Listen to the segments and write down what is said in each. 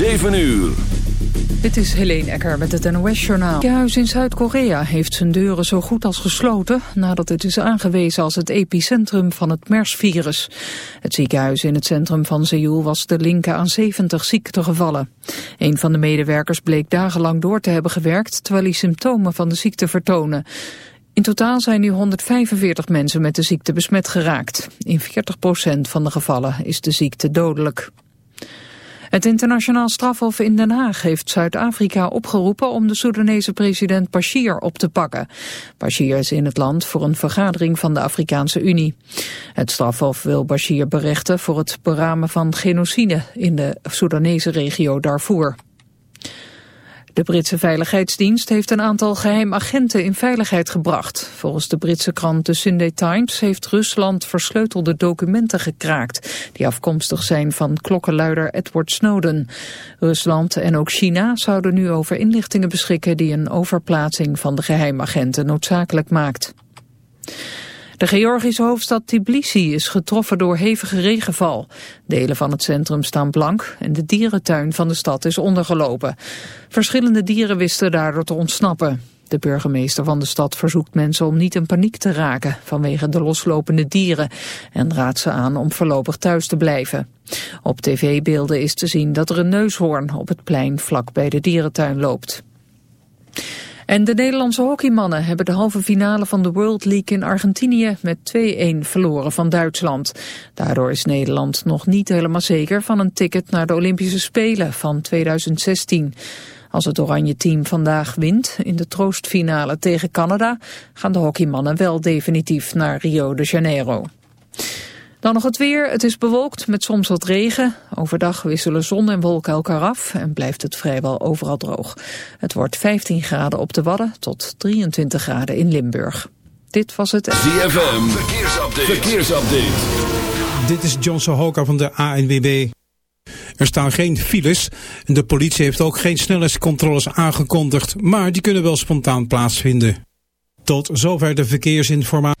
7 uur. Dit is Helene Ecker met het NOS-journaal. Het ziekenhuis in Zuid-Korea heeft zijn deuren zo goed als gesloten... nadat het is aangewezen als het epicentrum van het MERS-virus. Het ziekenhuis in het centrum van Seoul was de linker aan 70 ziektegevallen. Een van de medewerkers bleek dagenlang door te hebben gewerkt... terwijl hij symptomen van de ziekte vertonen. In totaal zijn nu 145 mensen met de ziekte besmet geraakt. In 40% van de gevallen is de ziekte dodelijk. Het internationaal strafhof in Den Haag heeft Zuid-Afrika opgeroepen om de Soedanese president Bashir op te pakken. Bashir is in het land voor een vergadering van de Afrikaanse Unie. Het strafhof wil Bashir berechten voor het beramen van genocide in de Soedanese regio Darfur. De Britse Veiligheidsdienst heeft een aantal geheim agenten in veiligheid gebracht. Volgens de Britse krant The Sunday Times heeft Rusland versleutelde documenten gekraakt... die afkomstig zijn van klokkenluider Edward Snowden. Rusland en ook China zouden nu over inlichtingen beschikken... die een overplaatsing van de geheimagenten noodzakelijk maakt. De Georgische hoofdstad Tbilisi is getroffen door hevige regenval. Delen van het centrum staan blank en de dierentuin van de stad is ondergelopen. Verschillende dieren wisten daardoor te ontsnappen. De burgemeester van de stad verzoekt mensen om niet in paniek te raken vanwege de loslopende dieren en raadt ze aan om voorlopig thuis te blijven. Op tv-beelden is te zien dat er een neushoorn op het plein vlak bij de dierentuin loopt. En de Nederlandse hockeymannen hebben de halve finale van de World League in Argentinië met 2-1 verloren van Duitsland. Daardoor is Nederland nog niet helemaal zeker van een ticket naar de Olympische Spelen van 2016. Als het oranje team vandaag wint in de troostfinale tegen Canada, gaan de hockeymannen wel definitief naar Rio de Janeiro. Dan nog het weer. Het is bewolkt met soms wat regen. Overdag wisselen zon en wolken elkaar af en blijft het vrijwel overal droog. Het wordt 15 graden op de Wadden tot 23 graden in Limburg. Dit was het... ZFM, verkeersupdate. verkeersupdate. Dit is John Sohoka van de ANWB. Er staan geen files en de politie heeft ook geen snelheidscontroles aangekondigd, maar die kunnen wel spontaan plaatsvinden. Tot zover de verkeersinformatie.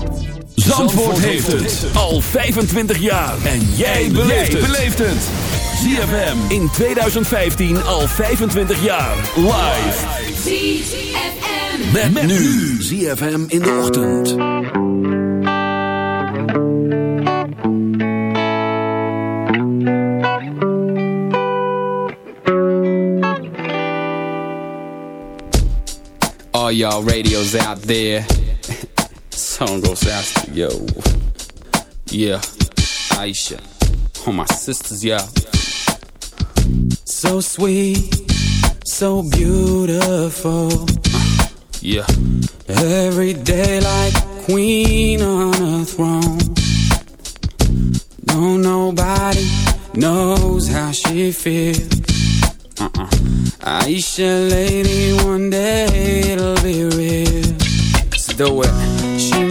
Zandvoort, heeft het al 25 jaar. En jij beleeft het. ZFM in 2015 al 25 jaar. Live. ZFM. Met, met nu. ZFM in de ochtend. All y'all radios out there. Song goes out to yo. Yeah, Aisha. All my sisters, yeah. So sweet, so beautiful. Yeah. Every day like queen on a throne. No, nobody knows how she feels. Uh-uh. Aisha, lady, one day it'll be real. Do it. She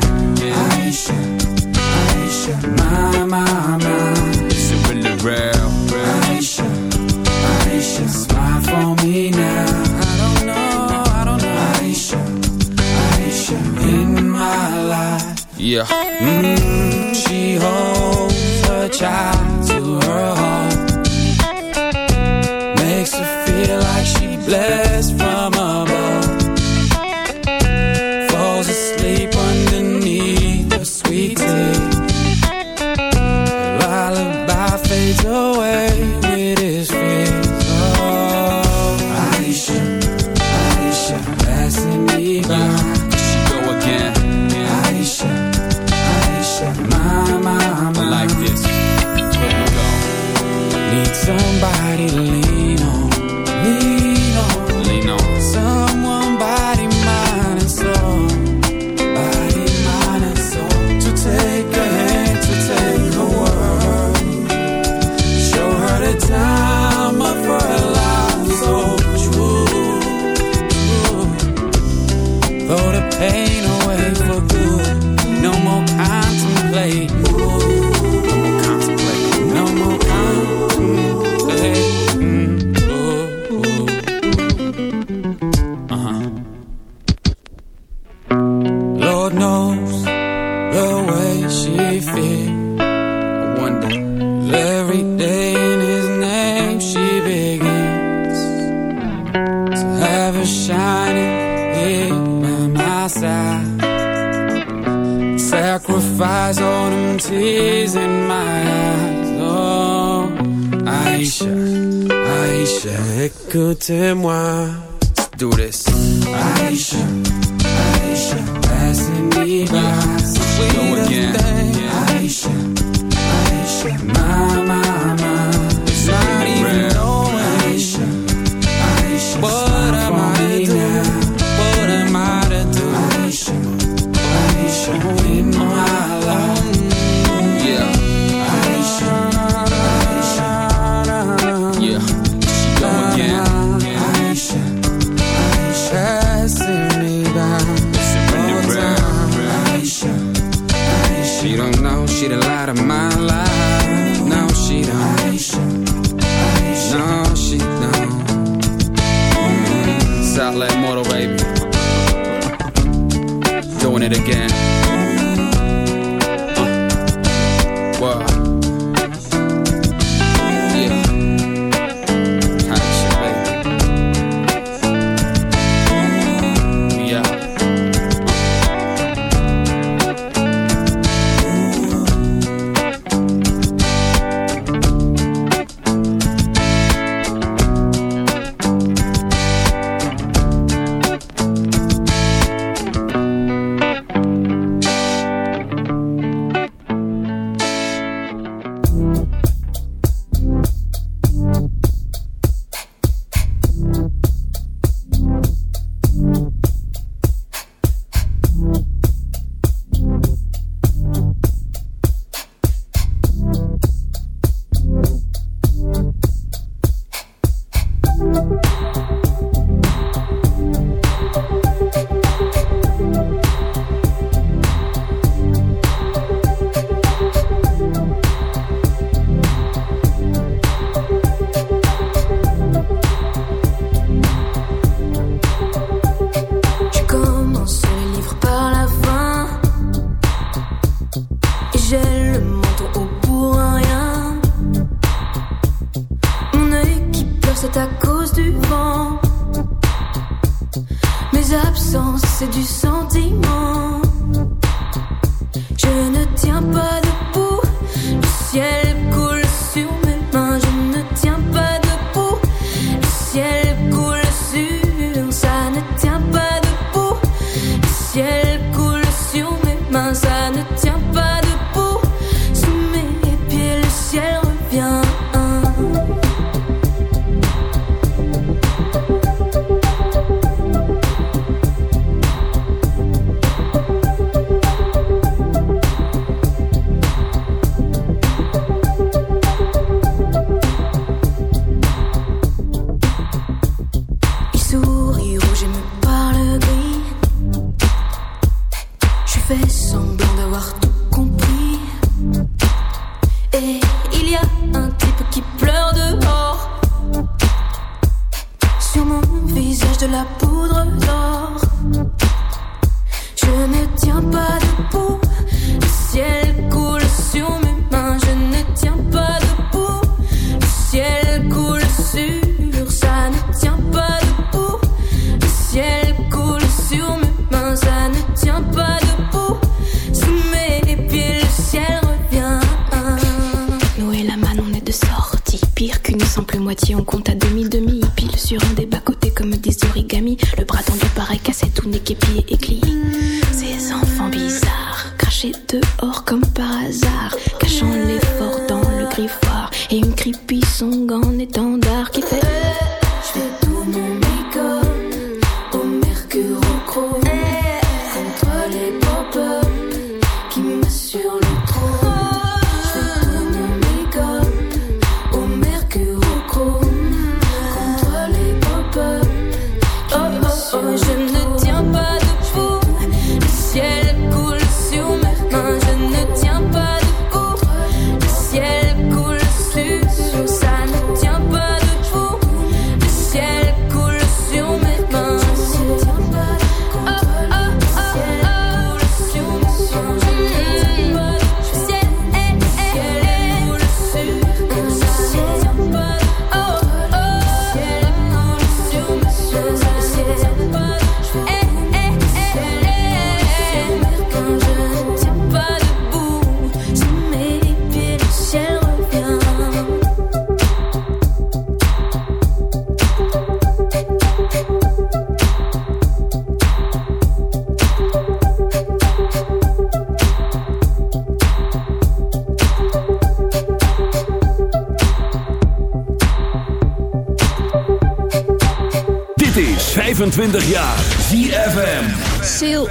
Southland Motor, baby. Doing it again.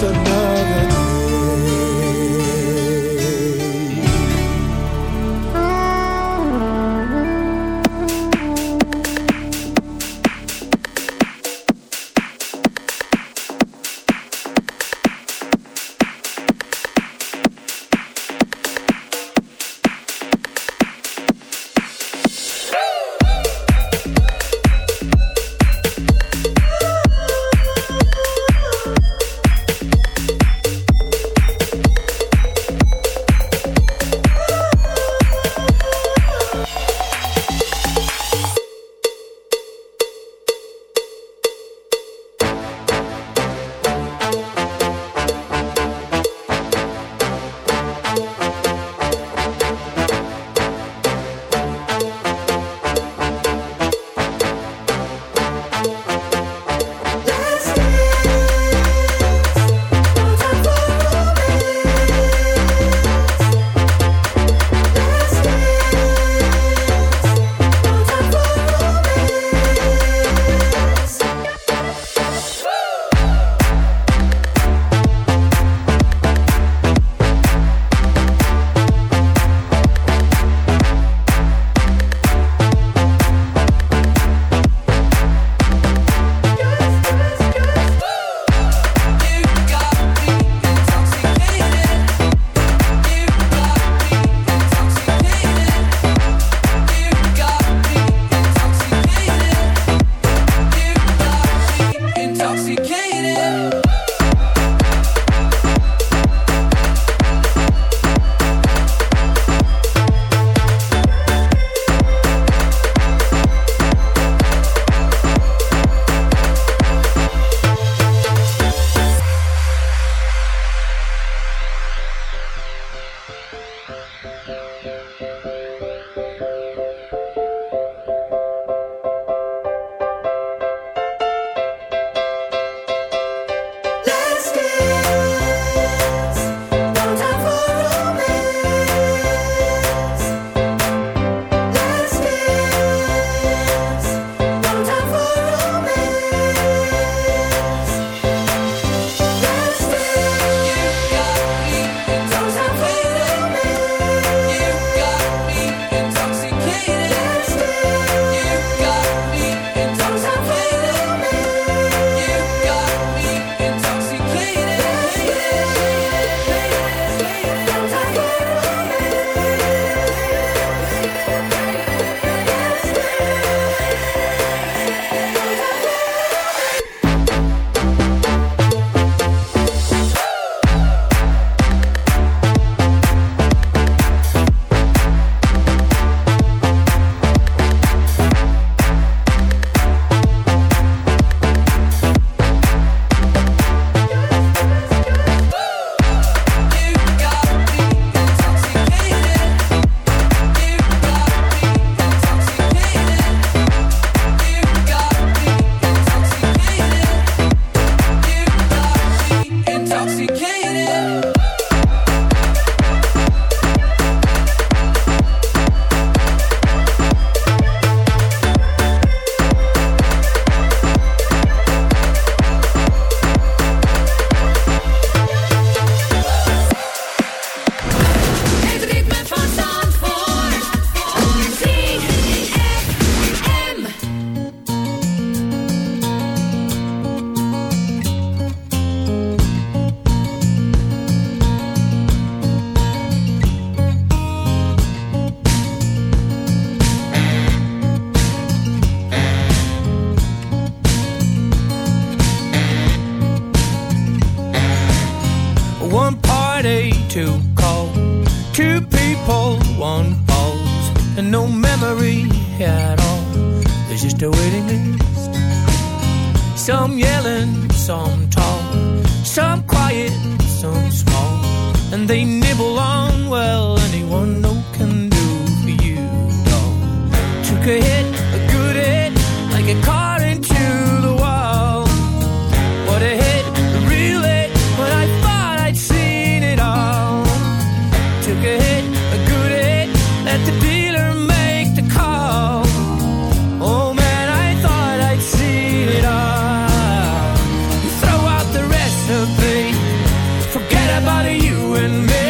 Just another about you and me.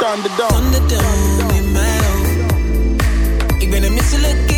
Thunderdome. Thunderdome in. Ik ben een misselijk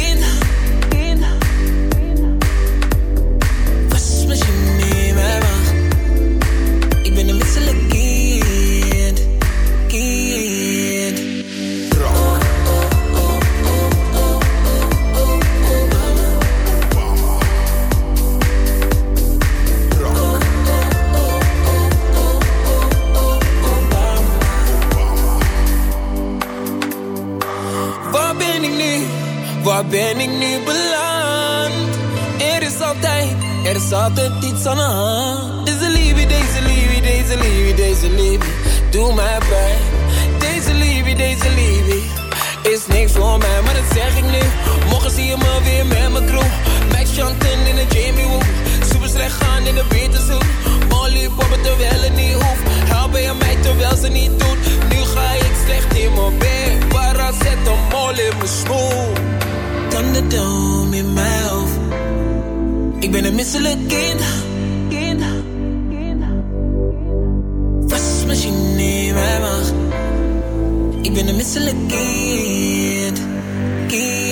Terwijl het niet hoeft. Helpen je mij terwijl ze niet doet. Nu ga ik slecht in mijn bed. Mol in mijn schoen. Thunderdome in mijn hoofd. Ik ben een misselijk kind. kind. Wasmachine in mijn maag. Ik ben een misselijk kind. kind.